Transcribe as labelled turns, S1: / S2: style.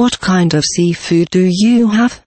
S1: What kind of seafood do you have?